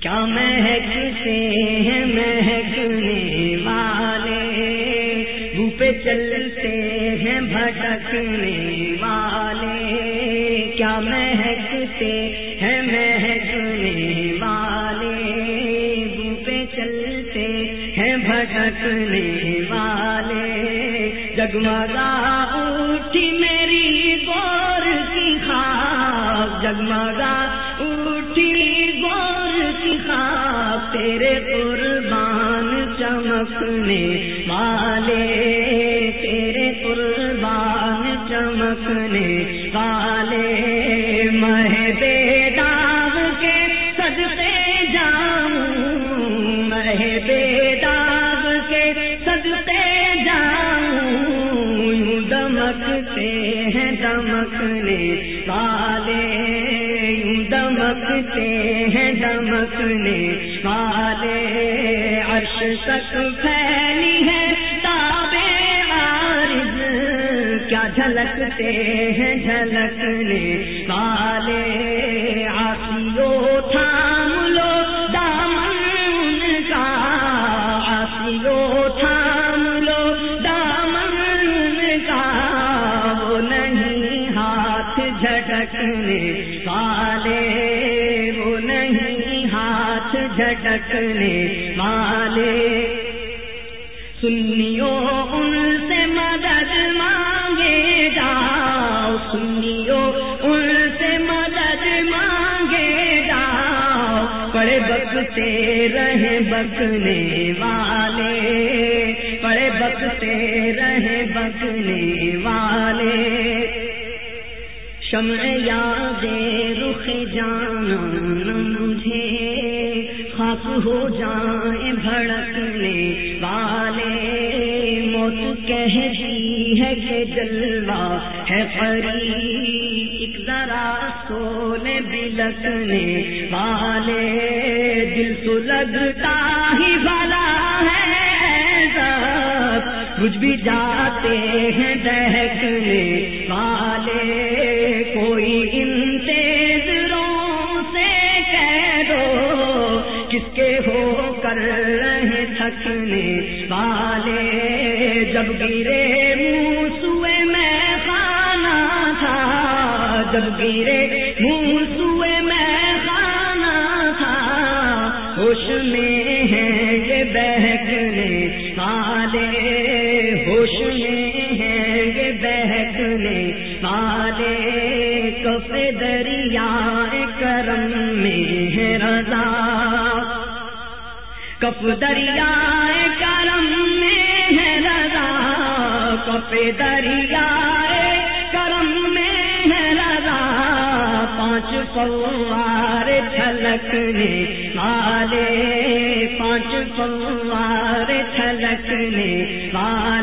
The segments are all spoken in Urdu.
کیا مہکتے ہیں مہکنے والے؟ پہ چلتے ہیں بھٹکنے والے۔ کیا مہکتے ہیں مہکنے والے؟ پہ چلتے ہیں بھٹکنے والے۔ جگمگا اٹھی میری گور کی خواب جگمگا تیرے قربان چمکنے والے، تیرے قربان چمکنے والے۔ مہ بے داغ کے صدقے جاؤں مہ بے داغ کے صدقے جاؤں۔ یوں دمکتے ہیں دمکنے والے۔ یوں ہیں دمکنے والے۔ عرش تک پھیلی ہے تابے عارض۔ کیا جھلکتے ہیں جھلکنے والے؟ جھٹکنے والے وہ نہیں ہاتھ جھٹکنے والے سنیو ان سے مدد مانگے جاؤ سنیو ان سے مدد مانگے جاؤ پڑے بکتے رہے بکنے والے پڑے بکتے رہے بکنے والے شمع یاد رخ جانا مجھے، خاک ہو جائیں بھڑکنے والے۔ موت کہتی ہے کہ جلوا ہے پری ایک ذرا سونے بلکنے والے۔ دل تو لگتا ہی بھلا سب کچھ بھی جاتے ہیں دہکنے والے، کوئی ان تیزروں سے کہہ دو کس کے ہو کر رہے تھکنے والے۔ جب گرے منہ سوئے میں خانہ تھا، جب گرے منہ سوئے میں خانہ تھا، ہوش میں بہکنے والے کف دریا کرم میں ہے رضا۔ کف دریا کرم میں ہے رضا۔ کف دریا کرم میں ہے رضا۔ پانچ پوار چھلکنے والے پانچ پوار چھلکنے والے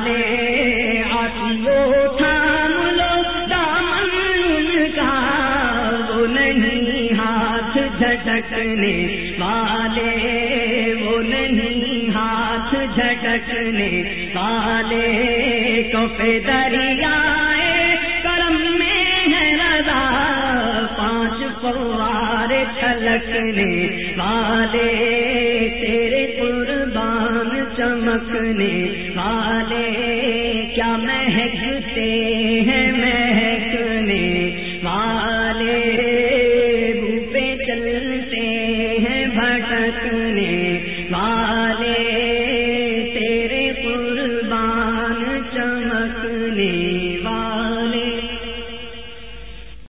جھٹکنے والے، وہ نہیں ہاتھ جھٹکنے والے۔ کفے دریا کرم میں ہے رضا، پانچ پوار چھلکنے والے۔ تیرے قربان چمکنے والے۔ کیا مہکتے ہیں مہکنے